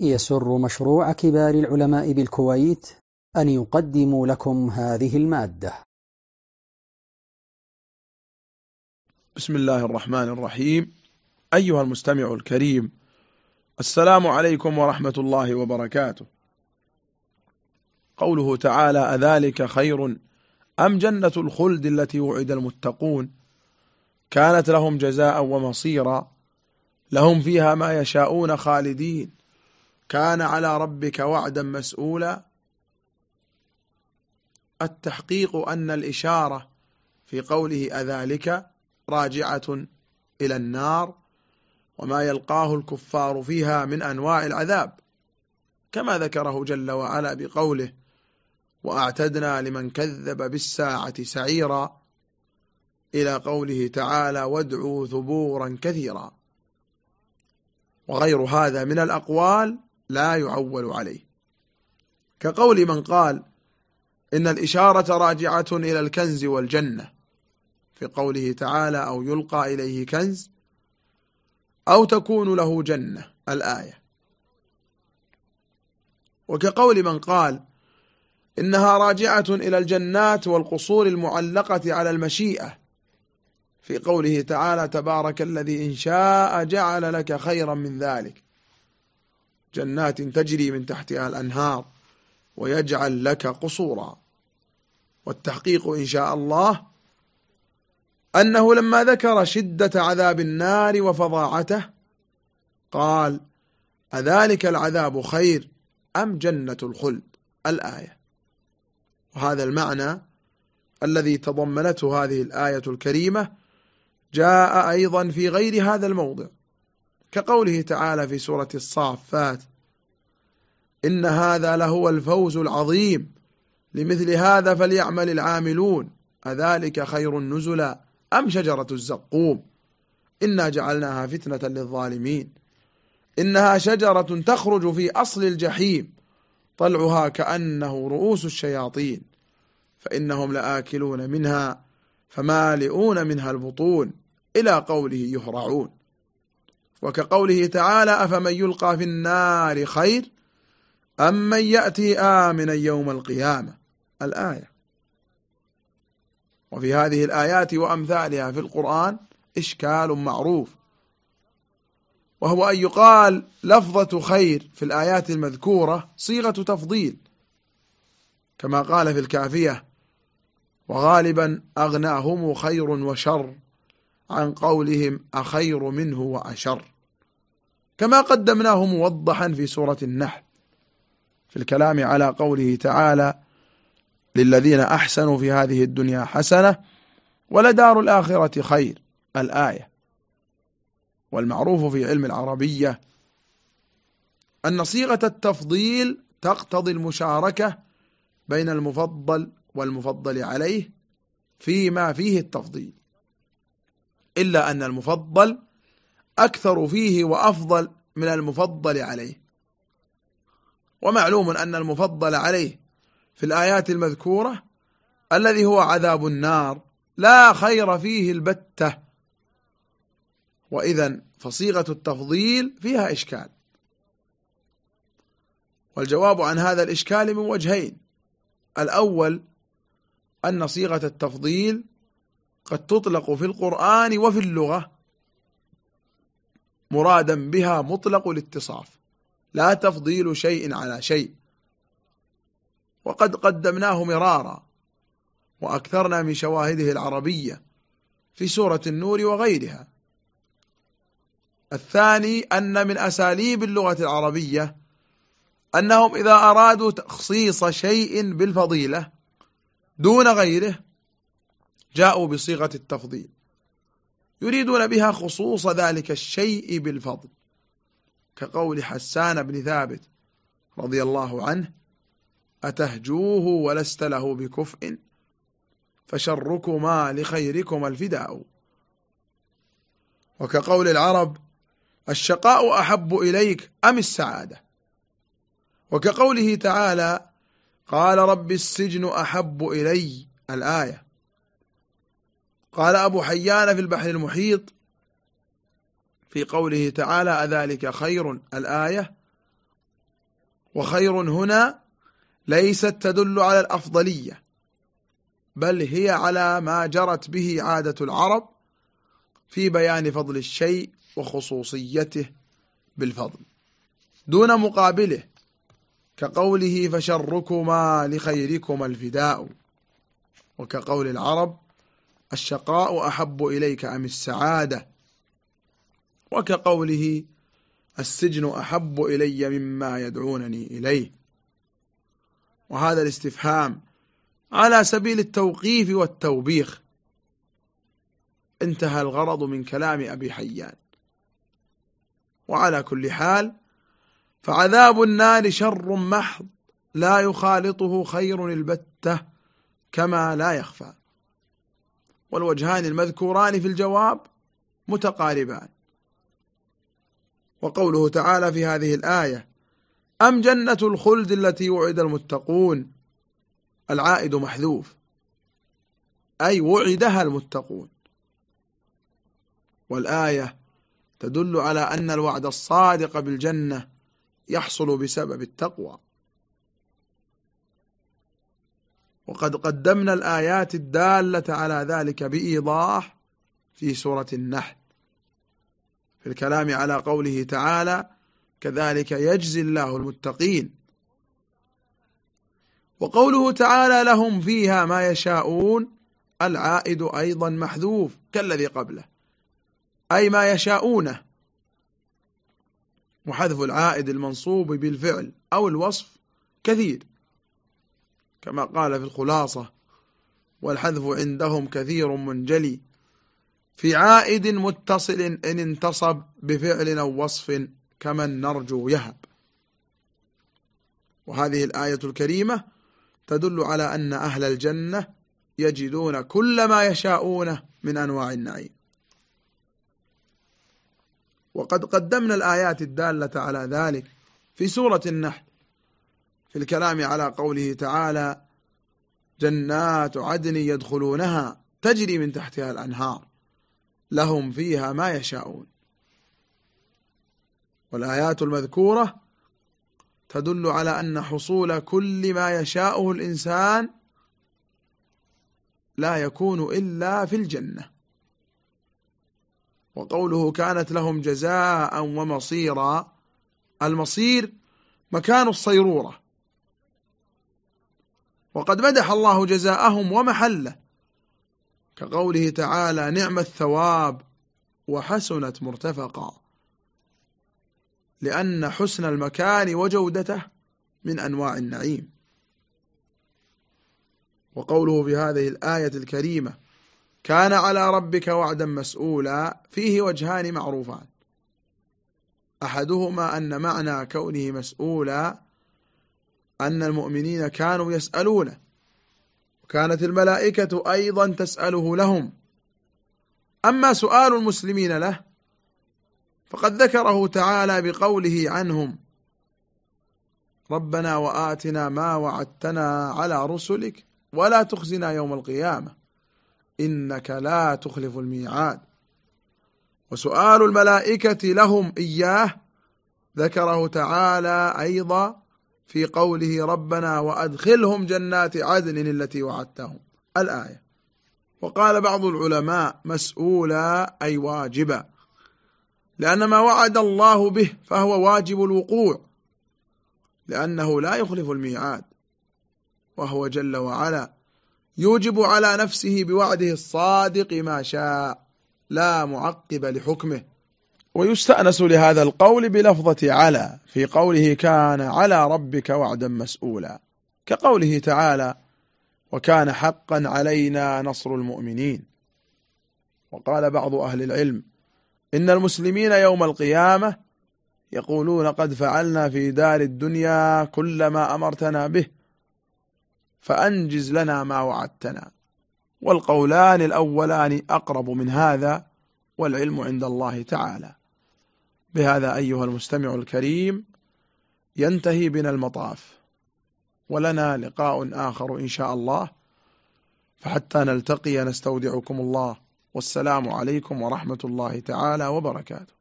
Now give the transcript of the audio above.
يسر مشروع كبار العلماء بالكويت أن يقدم لكم هذه المادة. بسم الله الرحمن الرحيم. أيها المستمع الكريم السلام عليكم ورحمة الله وبركاته. قوله تعالى أذلك خير أم جنة الخلد التي وعد المتقون؟ كانت لهم جزاء ومصيرا لهم فيها ما يشاءون خالدين. كان على ربك وعدا مسؤولا. التحقيق أن الإشارة في قوله أذلك راجعة إلى النار وما يلقاه الكفار فيها من أنواع العذاب كما ذكره جل وعلا بقوله وأعتدنا لمن كذب بالساعة سعيرا إلى قوله تعالى وادعوا ثبورا كثيرا. وغير هذا من الأقوال لا يعول عليه. كقول من قال إن الإشارة راجعة إلى الكنز والجنة في قوله تعالى أو يلقى إليه كنز أو تكون له جنة الآية. وكقول من قال إنها راجعة إلى الجنات والقصور المعلقة على المشيئة في قوله تعالى تبارك الذي إن شاء جعل لك خيرا من ذلك. جنات تجري من تحتها الأنهار ويجعل لك قصورا. والتحقيق إن شاء الله أنه لما ذكر شدة عذاب النار وفظاعته قال أذلك العذاب خير أم جنة الخلد؟ الآية. وهذا المعنى الذي تضمنته هذه الآية الكريمة جاء أيضا في غير هذا الموضع. كقوله تعالى في سورة الصافات إن هذا لهو الفوز العظيم لمثل هذا فليعمل العاملون أذلك خير نزلا أم شجرة الزقوم؟ إنا جعلناها فتنة للظالمين إنها شجرة تخرج في أصل الجحيم طلعها كأنه رؤوس الشياطين فإنهم لآكلون منها فمالئون منها البطون إلى قوله يهرعون. وكقوله تعالى أفمن يلقى في النار خير أم من يأتي آمنا يوم القيامة؟ الآية. وفي هذه الآيات وأمثالها في القرآن إشكال معروف. وهو أن يقال لفظة خير في الآيات المذكورة صيغة تفضيل. كما قال في الكافية وغالبا أغناهم خير وشر. عن قولهم أخير منه وأشر. كما قدمناه موضحا في سورة النحل في الكلام على قوله تعالى للذين أحسنوا في هذه الدنيا حسنة ولدار الآخرة خير. الآية. والمعروف في علم العربية أن صيغة التفضيل تقتضي المشاركة بين المفضل والمفضل عليه فيما فيه التفضيل. إلا أن المفضل أكثر فيه وأفضل من المفضل عليه. ومعلوم أن المفضل عليه في الآيات المذكورة الذي هو عذاب النار لا خير فيه البتة. وإذا فصيغة التفضيل فيها إشكال. والجواب عن هذا الإشكال من وجهين. الأول أن صيغة التفضيل قد تطلق في القرآن وفي اللغة مرادا بها مطلق الاتصاف. لا تفضيل شيء على شيء. وقد قدمناه مرارا وأكثرنا من شواهده العربية في سورة النور وغيرها. الثاني أن من أساليب اللغة العربية أنهم إذا أرادوا تخصيص شيء بالفضيلة دون غيره جاءوا بصيغة التفضيل. يريدون بها خصوص ذلك الشيء بالفضل. كقول حسان بن ثابت رضي الله عنه أتهجوه ولست له بكفء؟ فشركما لخيركما الفداء. وكقول العرب الشقاء أحب إليك أم السعادة؟ وكقوله تعالى قال رب السجن أحب إلي الآية. قال أبو حيان في البحر المحيط في قوله تعالى أذلك خير الآية وخير هنا ليست تدل على الأفضلية بل هي على ما جرت به عادة العرب في بيان فضل الشيء وخصوصيته بالفضل. دون مقابله كقوله فشركما لخيركما الفداء وكقول العرب الشقاء أحب إليك أم السعادة؟ وكقوله السجن أحب إلي مما يدعونني إليه. وهذا الاستفهام على سبيل التوقيف والتوبيخ. انتهى الغرض من كلام أبي حيان. وعلى كل حال فعذاب النار شر محض لا يخالطه خير البتة كما لا يخفى. والوجهان المذكوران في الجواب متقاربان. وقوله تعالى في هذه الآية أم جنة الخلد التي وعد المتقون؟ العائد محذوف. أي وعدها المتقون. والآية تدل على أن الوعد الصادق بالجنة يحصل بسبب التقوى. وقد قدمنا الآيات الدالة على ذلك بإيضاح في سورة النحل. في الكلام على قوله تعالى كذلك يجزي الله المتقين وقوله تعالى لهم فيها ما يشاءون العائد أيضا محذوف كالذي قبله. أي ما يشاءونه. وحذف العائد المنصوب بالفعل أو الوصف كثير. كما قال في الخلاصة والحذف عندهم كثير منجلي. في عائد متصل إن انتصب بفعل أو وصف كمن نرجو يهب. وهذه الآية الكريمة تدل على أن أهل الجنة يجدون كل ما يشاءونه من أنواع النعيم. وقد قدمنا الآيات الدالة على ذلك في سورة النحل. في الكلام على قوله تعالى جنات عدن يدخلونها تجري من تحتها الأنهار لهم فيها ما يشاءون. والآيات المذكورة تدل على أن حصول كل ما يشاءه الإنسان لا يكون إلا في الجنة. وقوله كانت لهم جزاء ومصيرا المصير مكان الصيرورة. وقد مدح الله جزاءهم ومحله. كقوله تعالى نعم الثواب وحسنت مرتفقا. لأن حسن المكان وجودته من أنواع النعيم. وقوله في هذه الآية الكريمة كان على ربك وعدا مسؤولا فيه وجهان معروفان. أحدهما أن معنى كونه مسؤولا أن المؤمنين كانوا يسألونه وكانت الملائكة أيضا تسأله لهم. أما سؤال المسلمين له فقد ذكره تعالى بقوله عنهم ربنا وآتنا ما وعدتنا على رسلك ولا تخزنا يوم القيامة إنك لا تخلف الميعاد. وسؤال الملائكة لهم إياه ذكره تعالى أيضا في قوله ربنا وأدخلهم جنات عدن التي وعدتهم. الآية. وقال بعض العلماء مسؤولا أي واجبا. لأن ما وعد الله به فهو واجب الوقوع. لأنه لا يخلف الميعاد. وهو جل وعلا يوجب على نفسه بوعده الصادق ما شاء. لا معقب لحكمه. ويستأنس لهذا القول بلفظة على في قوله كان على ربك وعدا مسؤولا. كقوله تعالى وكان حقا علينا نصر المؤمنين وقال بعض أهل العلم إن المسلمين يوم القيامة يقولون قد فعلنا في دار الدنيا كل ما أمرتنا به فأنجز لنا ما وعدتنا والقولان الأولان أقرب من هذا والعلم عند الله تعالى. بهذا أيها المستمع الكريم ينتهي بنا المطاف ولنا لقاء آخر إن شاء الله فحتى نلتقي نستودعكم الله والسلام عليكم ورحمة الله تعالى وبركاته.